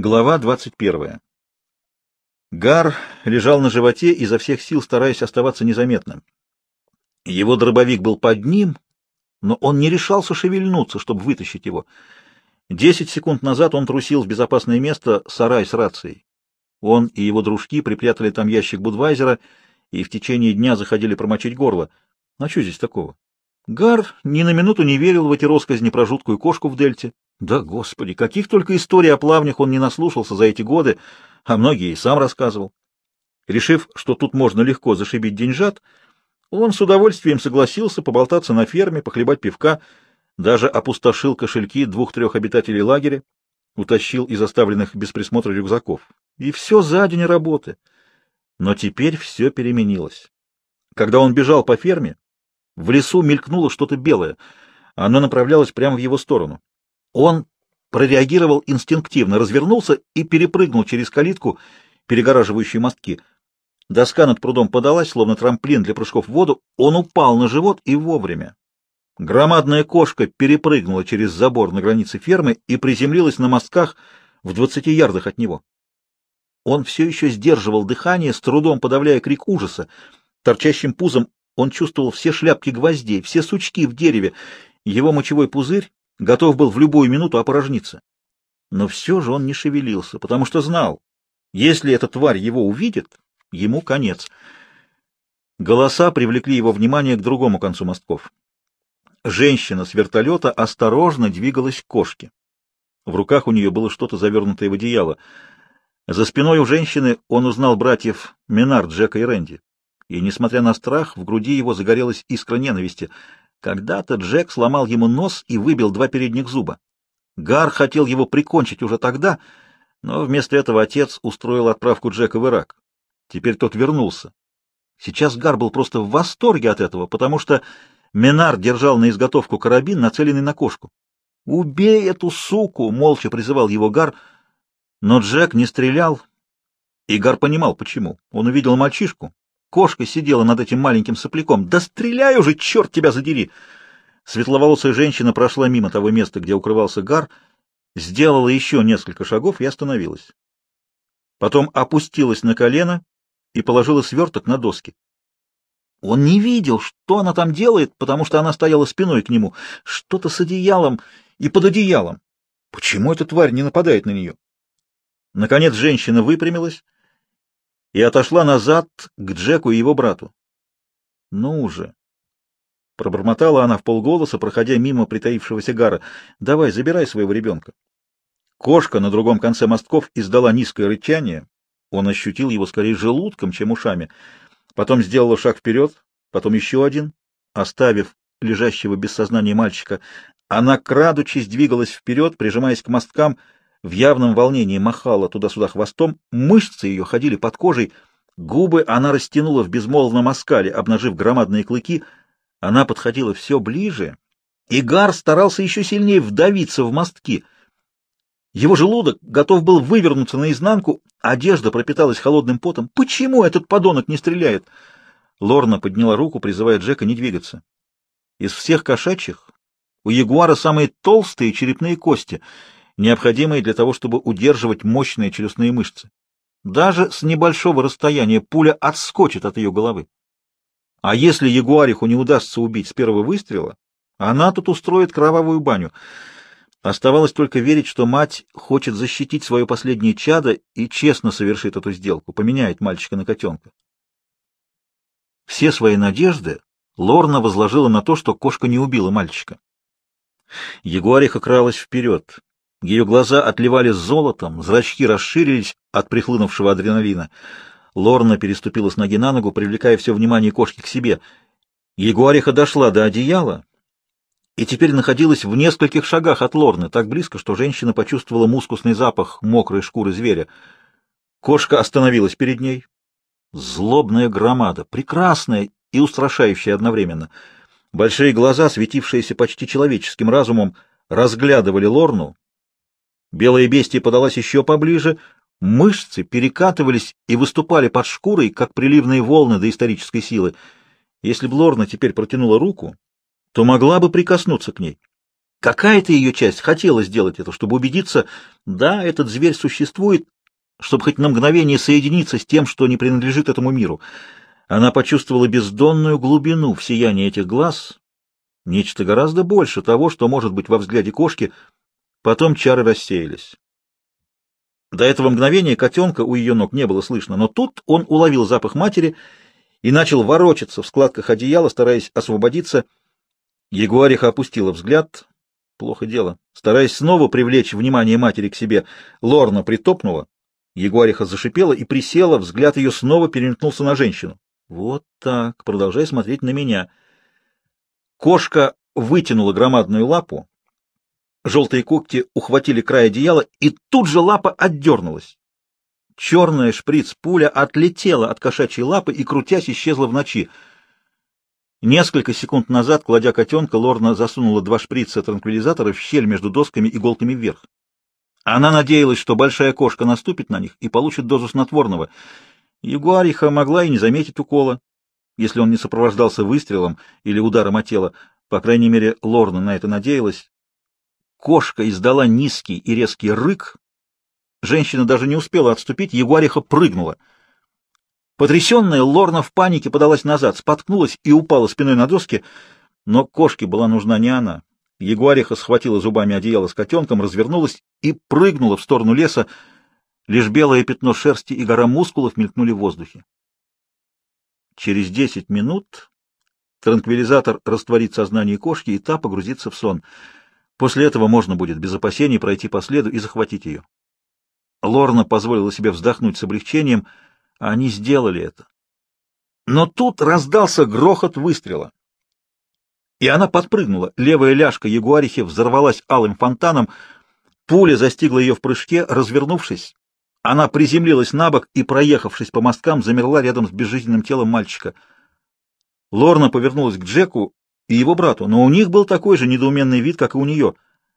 Глава 21. Гар лежал на животе, изо всех сил стараясь оставаться незаметным. Его дробовик был под ним, но он не решался шевельнуться, чтобы вытащить его. Десять секунд назад он трусил в безопасное место сарай с рацией. Он и его дружки припрятали там ящик Будвайзера и в течение дня заходили промочить горло. А что здесь такого? Гар ни на минуту не верил в эти росказни про жуткую кошку в дельте. Да, господи, каких только историй о плавнях он не наслушался за эти годы, а многие и сам рассказывал. Решив, что тут можно легко зашибить деньжат, он с удовольствием согласился поболтаться на ферме, похлебать пивка, даже опустошил кошельки двух-трех обитателей лагеря, утащил из оставленных без присмотра рюкзаков. И все за день работы. Но теперь все переменилось. Когда он бежал по ферме, в лесу мелькнуло что-то белое. Оно направлялось прямо в его сторону. Он прореагировал инстинктивно, развернулся и перепрыгнул через калитку, перегораживающую мостки. Доска над прудом подалась, словно трамплин для прыжков в воду. Он упал на живот и вовремя. Громадная кошка перепрыгнула через забор на границе фермы и приземлилась на мостках в двадцати ярдах от него. Он все еще сдерживал дыхание, с трудом подавляя крик ужаса. Торчащим пузом он чувствовал все шляпки гвоздей, все сучки в дереве. Его мочевой пузырь готов был в любую минуту опорожниться. Но все же он не шевелился, потому что знал, если эта тварь его увидит, ему конец. Голоса привлекли его внимание к другому концу мостков. Женщина с вертолета осторожно двигалась к кошке. В руках у нее было что-то завернутое в одеяло. За спиной у женщины он узнал братьев Минар, Джека и Рэнди. И, несмотря на страх, в груди его загорелась искра ненависти. Когда-то Джек сломал ему нос и выбил два передних зуба. Гар хотел его прикончить уже тогда, но вместо этого отец устроил отправку Джека в Ирак. Теперь тот вернулся. Сейчас Гар был просто в восторге от этого, потому что Менар держал на изготовку карабин, нацеленный на кошку. «Убей эту суку!» — молча призывал его Гар, но Джек не стрелял, и Гар понимал, почему. Он увидел мальчишку, Кошка сидела над этим маленьким сопляком. «Да стреляй уже, черт тебя задери!» Светловолосая женщина прошла мимо того места, где укрывался Гар, сделала еще несколько шагов и остановилась. Потом опустилась на колено и положила сверток на доски. Он не видел, что она там делает, потому что она стояла спиной к нему, что-то с одеялом и под одеялом. Почему эта тварь не нападает на нее? Наконец женщина выпрямилась и отошла назад к Джеку и его брату. — Ну же! — пробормотала она в полголоса, проходя мимо притаившегося Гара. — Давай, забирай своего ребенка. Кошка на другом конце мостков издала низкое рычание. Он ощутил его скорее желудком, чем ушами. Потом сделала шаг вперед, потом еще один, оставив лежащего без сознания мальчика. Она, крадучись, двигалась вперед, прижимаясь к мосткам, — в явном волнении махала туда-сюда хвостом, мышцы ее ходили под кожей, губы она растянула в безмолвном оскале, обнажив громадные клыки. Она подходила все ближе, и Гар старался еще сильнее вдавиться в мостки. Его желудок готов был вывернуться наизнанку, одежда пропиталась холодным потом. «Почему этот подонок не стреляет?» Лорна подняла руку, призывая Джека не двигаться. Из всех кошачьих у ягуара самые толстые черепные кости — необходимые для того, чтобы удерживать мощные челюстные мышцы. Даже с небольшого расстояния пуля отскочит от ее головы. А если ягуариху не удастся убить с первого выстрела, она тут устроит кровавую баню. Оставалось только верить, что мать хочет защитить свое последнее чадо и честно совершит эту сделку, поменяет мальчика на котенка. Все свои надежды Лорна возложила на то, что кошка не убила мальчика. Ягуариха кралась вперед. Ее глаза отливали золотом, зрачки расширились от прихлынувшего адреналина. Лорна переступила с ноги на ногу, привлекая все внимание кошки к себе. Ягуариха дошла до одеяла и теперь находилась в нескольких шагах от Лорны, так близко, что женщина почувствовала мускусный запах мокрой шкуры зверя. Кошка остановилась перед ней. Злобная громада, прекрасная и устрашающая одновременно. Большие глаза, светившиеся почти человеческим разумом, разглядывали Лорну, Белое бестие подалось еще поближе, мышцы перекатывались и выступали под шкурой, как приливные волны доисторической силы. Если бы Лорна теперь протянула руку, то могла бы прикоснуться к ней. Какая-то ее часть хотела сделать это, чтобы убедиться, да, этот зверь существует, чтобы хоть на мгновение соединиться с тем, что не принадлежит этому миру. Она почувствовала бездонную глубину в сиянии этих глаз, нечто гораздо больше того, что может быть во взгляде кошки. Потом чары рассеялись. До этого мгновения котенка у ее ног не было слышно, но тут он уловил запах матери и начал ворочаться в складках одеяла, стараясь освободиться. Ягуариха опустила взгляд. Плохо дело. Стараясь снова привлечь внимание матери к себе, Лорна притопнула. Ягуариха зашипела и присела, взгляд ее снова переметнулся на женщину. Вот так, продолжай смотреть на меня. Кошка вытянула громадную лапу, желтые когти ухватили край одеяла, и тут же лапа отдернулась. Черная шприц-пуля отлетела от кошачьей лапы и, крутясь, исчезла в ночи. Несколько секунд назад, кладя котенка, Лорна засунула два шприца транквилизатора в щель между досками иголками вверх. Она надеялась, что большая кошка наступит на них и получит дозу снотворного. Ягуариха могла и не заметить укола, если он не сопровождался выстрелом или ударом о тело. По крайней мере, Лорна на это надеялась. Кошка издала низкий и резкий рык, Женщина даже не успела отступить, Ягуариха прыгнула. Потрясенная, Лорна в панике подалась назад, споткнулась и упала спиной на доски, но кошке была нужна не она. Ягуариха схватила зубами одеяло с котенком, развернулась и прыгнула в сторону леса. Лишь белое пятно шерсти и гора мускулов мелькнули в воздухе. Через десять минут транквилизатор растворит сознание кошки, и та погрузится в сон. После этого можно будет без опасений пройти по следу и захватить ее. Лорна позволила себе вздохнуть с облегчением, а они сделали это. Но тут раздался грохот выстрела. И она подпрыгнула. Левая ляжка ягуарихи взорвалась алым фонтаном. Пуля застигла ее в прыжке, развернувшись. Она приземлилась на бок и, проехавшись по мосткам, замерла рядом с безжизненным телом мальчика. Лорна повернулась к Джеку и его брату, но у них был такой же недоуменный вид, как и у нее.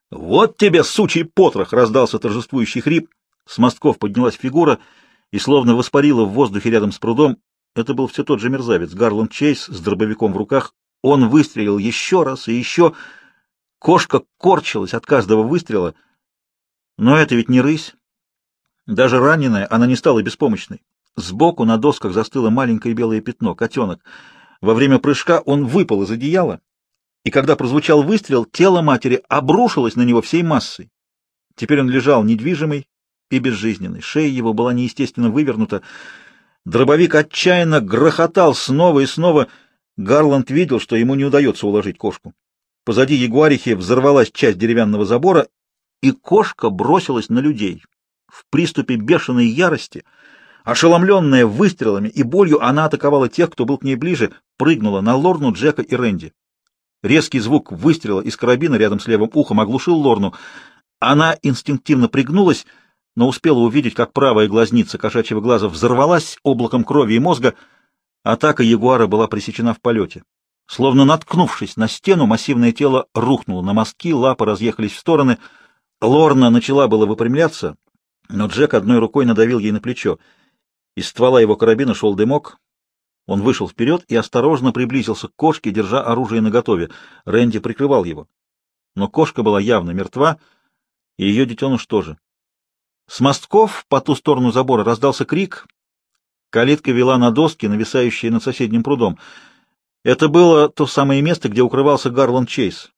«Вот тебе, сучий потрох!» — раздался торжествующий хрип. С мостков поднялась фигура и словно воспарила в воздухе рядом с прудом. Это был все тот же мерзавец, Гарланд Чейз с дробовиком в руках. Он выстрелил еще раз и еще. Кошка корчилась от каждого выстрела. Но это ведь не рысь. Даже раненая она не стала беспомощной. Сбоку на досках застыло маленькое белое пятно, котенок. Во время прыжка он выпал из одеяла, и когда прозвучал выстрел, тело матери обрушилось на него всей массой. Теперь он лежал недвижимый, и безжизненный. Шея его была неестественно вывернута. Дробовик отчаянно грохотал снова и снова. Гарланд видел, что ему не удается уложить кошку. Позади ягуарихи взорвалась часть деревянного забора, и кошка бросилась на людей. В приступе бешеной ярости, ошеломленная выстрелами и болью, она атаковала тех, кто был к ней ближе, прыгнула на Лорну, Джека и Рэнди. Резкий звук выстрела из карабина рядом с левым ухом оглушил Лорну. Она инстинктивно пригнулась, но успела увидеть, как правая глазница кошачьего глаза взорвалась облаком крови и мозга. Атака ягуара была пресечена в полете. Словно наткнувшись на стену, массивное тело рухнуло на мостки, лапы разъехались в стороны. Лорна начала было выпрямляться, но Джек одной рукой надавил ей на плечо. Из ствола его карабина шел дымок. Он вышел вперед и осторожно приблизился к кошке, держа оружие наготове. Рэнди прикрывал его. Но кошка была явно мертва, и ее детеныш тоже. С мостков по ту сторону забора раздался крик. Калитка вела на доски, нависающие над соседним прудом. Это было то самое место, где укрывался Гарланд Чейз.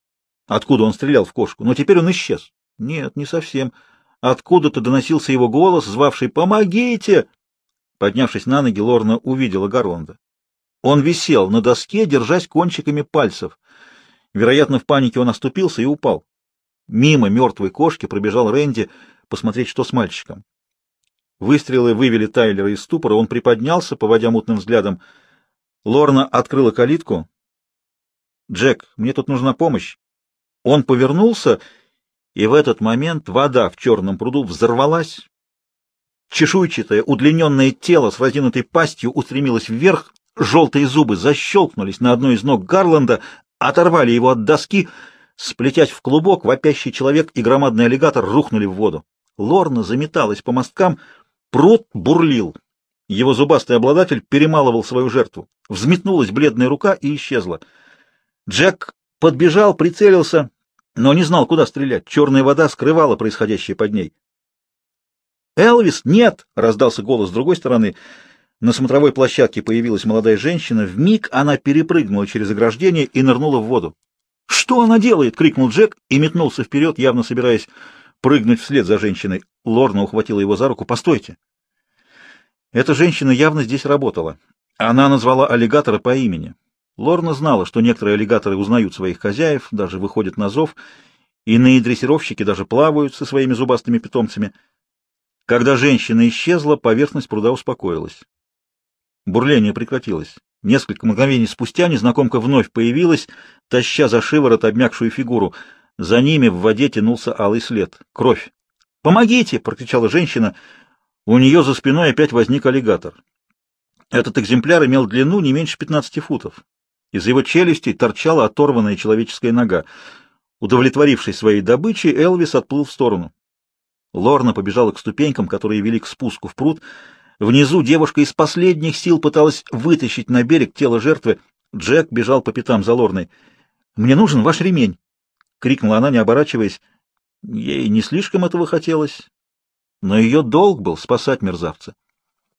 Откуда он стрелял в кошку? Но теперь он исчез. Нет, не совсем. Откуда-то доносился его голос, звавший «Помогите!». Поднявшись на ноги, Лорна увидела Гарланда. Он висел на доске, держась кончиками пальцев. Вероятно, в панике он оступился и упал. Мимо мертвой кошки пробежал Рэнди — посмотреть, что с мальчиком. Выстрелы вывели Тайлера из ступора, он приподнялся, поводя мутным взглядом. Лорна открыла калитку. «Джек, мне тут нужна помощь». Он повернулся, и в этот момент вода в черном пруду взорвалась. Чешуйчатое, удлиненное тело с разинутой пастью устремилось вверх, желтые зубы защелкнулись на одной из ног Гарланда, оторвали его от доски, сплетясь в клубок, вопящий человек и громадный аллигатор рухнули в воду. Лорна заметалась по мосткам, пруд бурлил. Его зубастый обладатель перемалывал свою жертву. Взметнулась бледная рука и исчезла. Джек подбежал, прицелился. но не знал, куда стрелять. Черная вода скрывала происходящее под ней. «Элвис, нет!» — раздался голос с другой стороны. На смотровой площадке появилась молодая женщина. В миг она перепрыгнула через ограждение и нырнула в воду. «Что она делает?» — крикнул Джек и метнулся вперед, явно собираясь прыгнуть вслед за женщиной. Лорна ухватила его за руку. «Постойте!» Эта женщина явно здесь работала. Она назвала аллигатора по имени. Лорна знала, что некоторые аллигаторы узнают своих хозяев, даже выходят на зов, иные дрессировщики даже плавают со своими зубастыми питомцами. Когда женщина исчезла, поверхность пруда успокоилась. Бурление прекратилось. Несколько мгновений спустя незнакомка вновь появилась, таща за шиворот обмякшую фигуру. За ними в воде тянулся алый след. Кровь. «Помогите!» — прокричала женщина. У нее за спиной опять возник аллигатор. Этот экземпляр имел длину не меньше 15 футов. Из его челюсти торчала оторванная человеческая нога. Удовлетворившись своей добычей, Элвис отплыл в сторону. Лорна побежала к ступенькам, которые вели к спуску в пруд. Внизу девушка из последних сил пыталась вытащить на берег тело жертвы. Джек бежал по пятам за Лорной. «Мне нужен ваш ремень!» — крикнула она, не оборачиваясь. Ей не слишком этого хотелось, но ее долг был спасать мерзавца.